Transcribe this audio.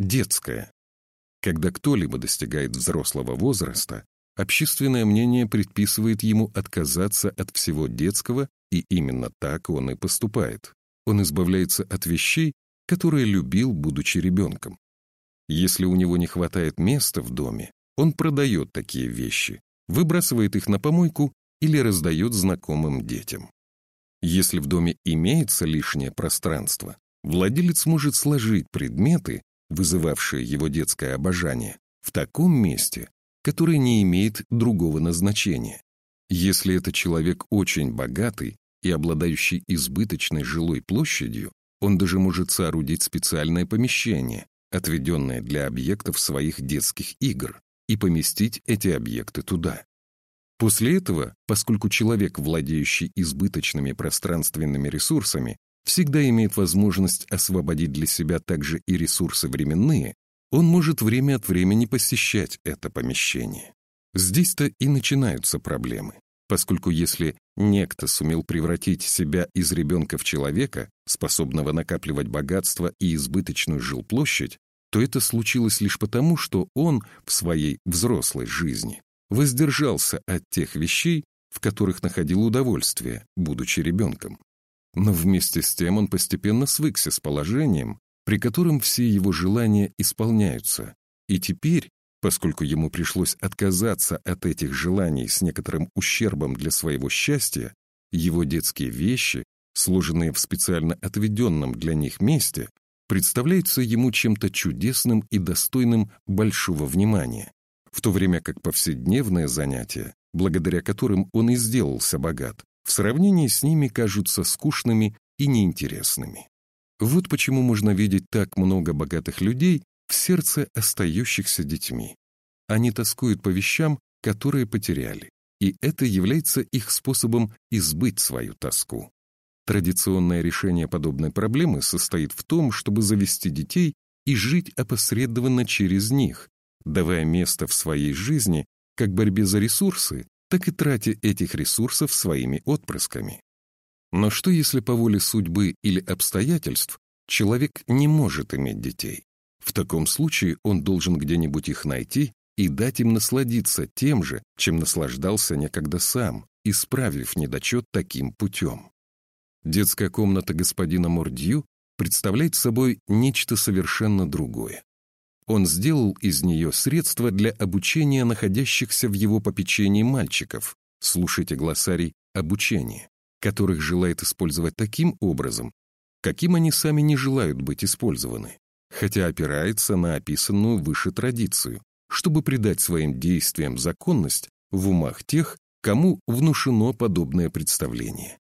детское. Когда кто-либо достигает взрослого возраста, общественное мнение предписывает ему отказаться от всего детского, и именно так он и поступает. Он избавляется от вещей, которые любил, будучи ребенком. Если у него не хватает места в доме, он продает такие вещи, выбрасывает их на помойку или раздает знакомым детям. Если в доме имеется лишнее пространство, владелец может сложить предметы, вызывавшие его детское обожание, в таком месте, которое не имеет другого назначения. Если это человек очень богатый и обладающий избыточной жилой площадью, он даже может соорудить специальное помещение, отведенное для объектов своих детских игр, и поместить эти объекты туда. После этого, поскольку человек, владеющий избыточными пространственными ресурсами, всегда имеет возможность освободить для себя также и ресурсы временные, он может время от времени посещать это помещение. Здесь-то и начинаются проблемы, поскольку если некто сумел превратить себя из ребенка в человека, способного накапливать богатство и избыточную жилплощадь, то это случилось лишь потому, что он в своей взрослой жизни воздержался от тех вещей, в которых находил удовольствие, будучи ребенком. Но вместе с тем он постепенно свыкся с положением, при котором все его желания исполняются, и теперь, поскольку ему пришлось отказаться от этих желаний с некоторым ущербом для своего счастья, его детские вещи, сложенные в специально отведенном для них месте, представляются ему чем-то чудесным и достойным большого внимания. В то время как повседневные занятия, благодаря которым он и сделался богат, в сравнении с ними кажутся скучными и неинтересными. Вот почему можно видеть так много богатых людей в сердце остающихся детьми. Они тоскуют по вещам, которые потеряли, и это является их способом избыть свою тоску. Традиционное решение подобной проблемы состоит в том, чтобы завести детей и жить опосредованно через них, давая место в своей жизни как борьбе за ресурсы, так и тратя этих ресурсов своими отпрысками. Но что если по воле судьбы или обстоятельств человек не может иметь детей? В таком случае он должен где-нибудь их найти и дать им насладиться тем же, чем наслаждался некогда сам, исправив недочет таким путем. Детская комната господина Мордью представляет собой нечто совершенно другое. Он сделал из нее средство для обучения находящихся в его попечении мальчиков, слушайте глоссарий «обучение», которых желает использовать таким образом, каким они сами не желают быть использованы, хотя опирается на описанную выше традицию, чтобы придать своим действиям законность в умах тех, кому внушено подобное представление.